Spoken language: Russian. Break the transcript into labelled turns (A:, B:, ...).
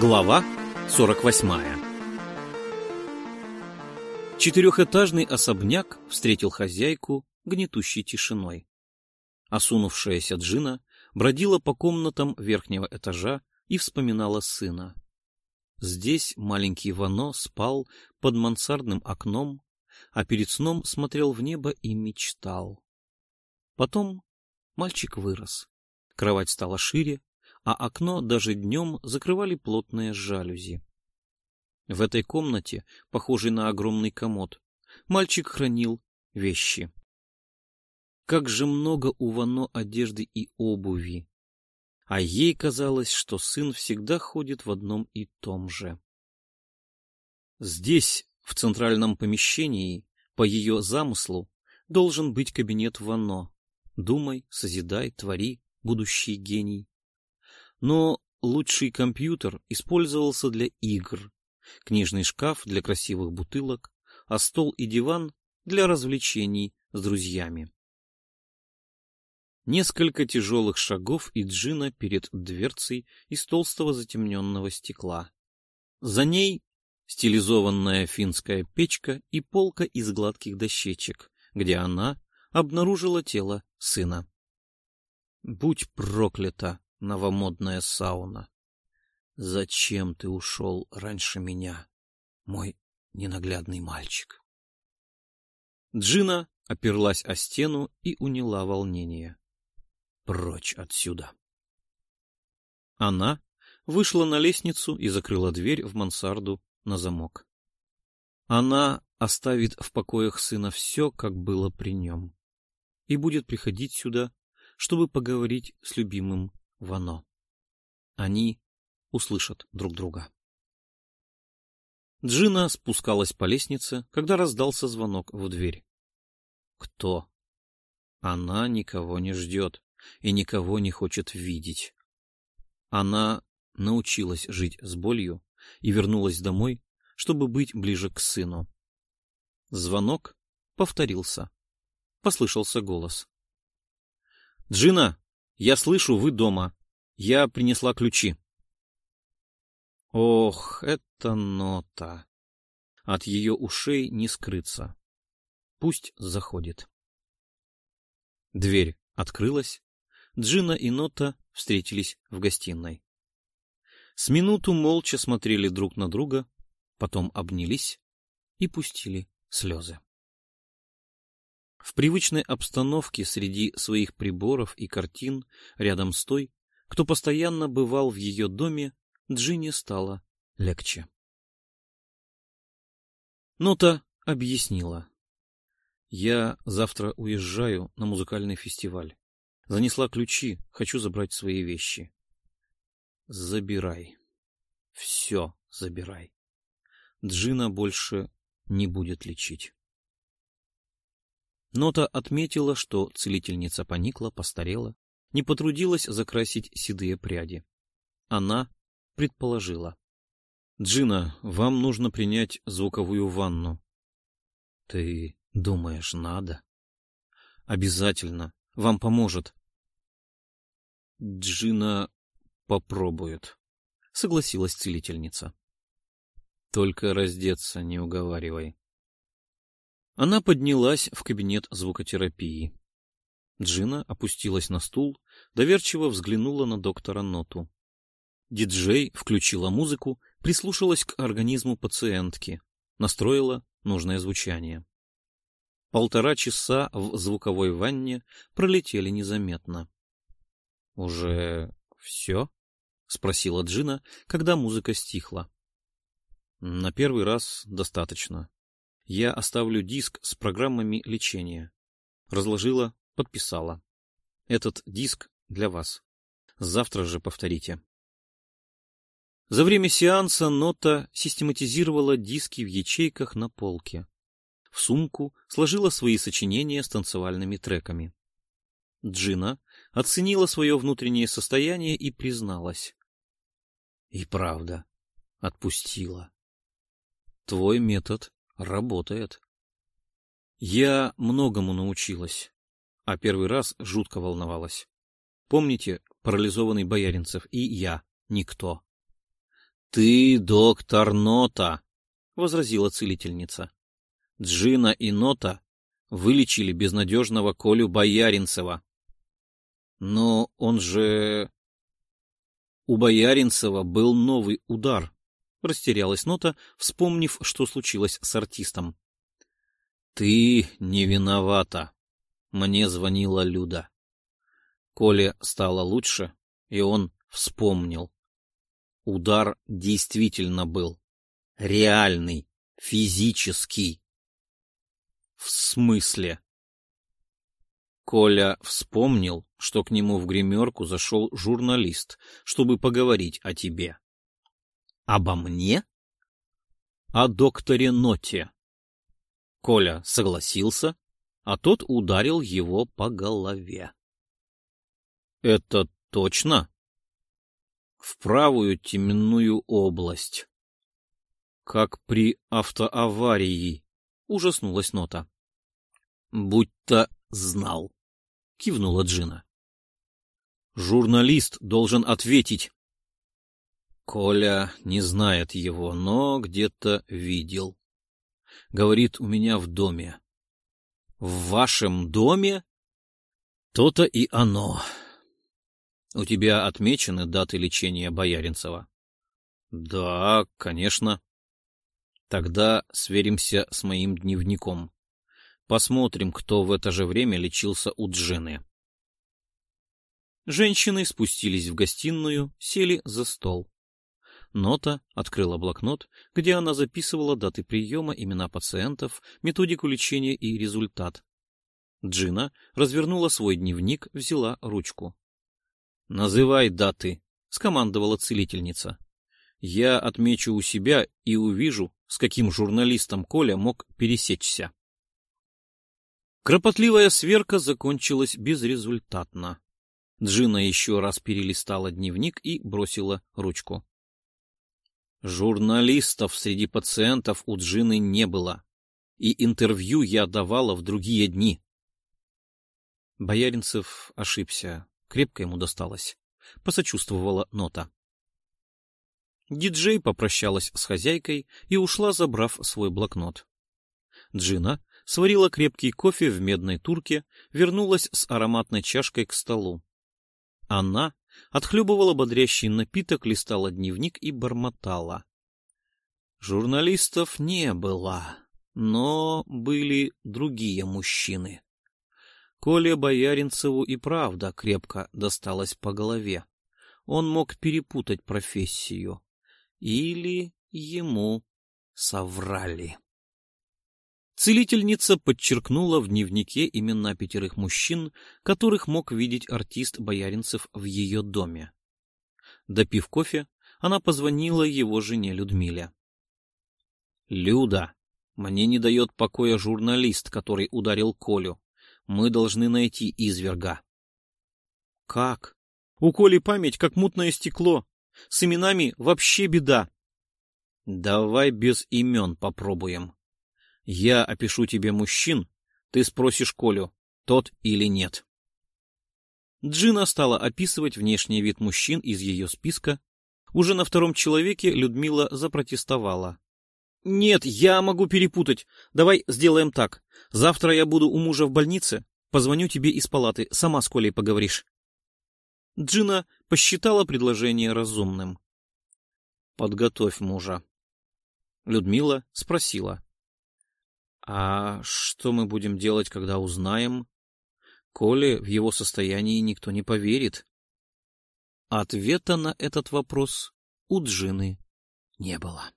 A: Глава 48 Четырехэтажный особняк встретил хозяйку гнетущей тишиной. Осунувшаяся Джина бродила по комнатам верхнего этажа и вспоминала сына. Здесь маленький Вано спал под мансардным окном, а перед сном смотрел в небо и мечтал. Потом мальчик вырос. Кровать стала шире, а окно даже днем закрывали плотные жалюзи. В этой комнате, похожей на огромный комод, мальчик хранил вещи. Как же много у Вано одежды и обуви. А ей казалось, что сын всегда ходит в одном и том же. Здесь, в центральном помещении, по ее замыслу, должен быть кабинет Вано. Думай, созидай, твори, будущий гений. Но лучший компьютер использовался для игр, книжный шкаф для красивых бутылок, а стол и диван для развлечений с друзьями. Несколько тяжелых шагов и джина перед дверцей из толстого затемненного стекла. За ней стилизованная финская печка и полка из гладких дощечек, где она обнаружила тело сына. Будь проклята, новомодная сауна. Зачем ты ушел раньше меня, мой ненаглядный мальчик? Джина оперлась о стену и уняла волнение. Прочь отсюда. Она вышла на лестницу и закрыла дверь в мансарду на замок. Она оставит в покоях сына все, как было при нем, и будет приходить сюда, чтобы поговорить с любимым Вано. Они услышат друг друга. Джина спускалась по лестнице, когда раздался звонок в дверь. Кто? Она никого не ждет и никого не хочет видеть. Она научилась жить с болью и вернулась домой, чтобы быть ближе к сыну. Звонок повторился. Послышался голос. — Джина, я слышу, вы дома. Я принесла ключи. Ох, это нота. От ее ушей не скрыться. Пусть заходит. Дверь открылась. Джина и Нота встретились в гостиной. С минуту молча смотрели друг на друга, потом обнялись и пустили слезы. В привычной обстановке среди своих приборов и картин, рядом с той, кто постоянно бывал в ее доме, Джинни стало легче. Нота объяснила. «Я завтра уезжаю на музыкальный фестиваль. Занесла ключи, хочу забрать свои вещи. Забирай. Все забирай. Джина больше не будет лечить. Нота отметила, что целительница поникла, постарела, не потрудилась закрасить седые пряди. Она предположила. — Джина, вам нужно принять звуковую ванну. — Ты думаешь, надо? — Обязательно. Вам поможет. — Джина попробует, — согласилась целительница. — Только раздеться не уговаривай. Она поднялась в кабинет звукотерапии. Джина опустилась на стул, доверчиво взглянула на доктора Ноту. Диджей включила музыку, прислушалась к организму пациентки, настроила нужное звучание. Полтора часа в звуковой ванне пролетели незаметно. — Уже все? — спросила Джина, когда музыка стихла. — На первый раз достаточно я оставлю диск с программами лечения. Разложила, подписала. Этот диск для вас. Завтра же повторите. За время сеанса Нота систематизировала диски в ячейках на полке. В сумку сложила свои сочинения с танцевальными треками. Джина оценила свое внутреннее состояние и призналась. — И правда, отпустила. Твой метод Работает. Я многому научилась, а первый раз жутко волновалась. Помните парализованный Бояринцев и я никто? — Ты доктор Нота, — возразила целительница. — Джина и Нота вылечили безнадежного Колю Бояринцева. Но он же... У Бояринцева был новый удар, — растерялась Нота, вспомнив, что случилось с артистом. — Ты не виновата. Мне звонила Люда. Коле стало лучше, и он вспомнил. Удар действительно был. Реальный, физический. В смысле? Коля вспомнил, что к нему в гримерку зашел журналист, чтобы поговорить о тебе. Обо мне? О докторе Ноте. Коля согласился, а тот ударил его по голове. — Это точно? — В правую теменную область. — Как при автоаварии, — ужаснулась нота. — Будь-то знал, — кивнула Джина. — Журналист должен ответить. Коля не знает его, но где-то видел. Говорит, у меня в доме. В вашем доме? То-то и оно. У тебя отмечены даты лечения Бояринцева? Да, конечно. Тогда сверимся с моим дневником. Посмотрим, кто в это же время лечился у Джины. Женщины спустились в гостиную, сели за стол. Нота открыла блокнот, где она записывала даты приема, имена пациентов, методику лечения и результат. Джина развернула свой дневник, взяла ручку. — Называй даты, — скомандовала целительница. — Я отмечу у себя и увижу, с каким журналистом Коля мог пересечься. Кропотливая сверка закончилась безрезультатно. Джина еще раз перелистала дневник и бросила ручку. Журналистов среди пациентов у Джины не было, и интервью я давала в другие дни. Бояринцев ошибся, крепко ему досталось. Посочувствовала нота. Диджей попрощалась с хозяйкой и ушла, забрав свой блокнот. Джина сварила крепкий кофе в медной турке, вернулась с ароматной чашкой к столу. Она отхлебывала бодрящий напиток, листала дневник и бормотала. Журналистов не было, но были другие мужчины. Коле Бояринцеву и правда крепко досталось по голове. Он мог перепутать профессию. Или ему соврали. Целительница подчеркнула в дневнике имена пятерых мужчин, которых мог видеть артист Бояринцев в ее доме. Допив кофе, она позвонила его жене Людмиле. — Люда, мне не дает покоя журналист, который ударил Колю. Мы должны найти изверга. — Как? У Коли память, как мутное стекло. С именами вообще беда. — Давай без имен попробуем. Я опишу тебе мужчин, ты спросишь Колю, тот или нет. Джина стала описывать внешний вид мужчин из ее списка. Уже на втором человеке Людмила запротестовала. — Нет, я могу перепутать. Давай сделаем так. Завтра я буду у мужа в больнице. Позвоню тебе из палаты. Сама с Колей поговоришь. Джина посчитала предложение разумным. — Подготовь мужа. Людмила спросила. А что мы будем делать, когда узнаем? Коле в его состоянии никто не поверит. Ответа на этот вопрос у Джины не было.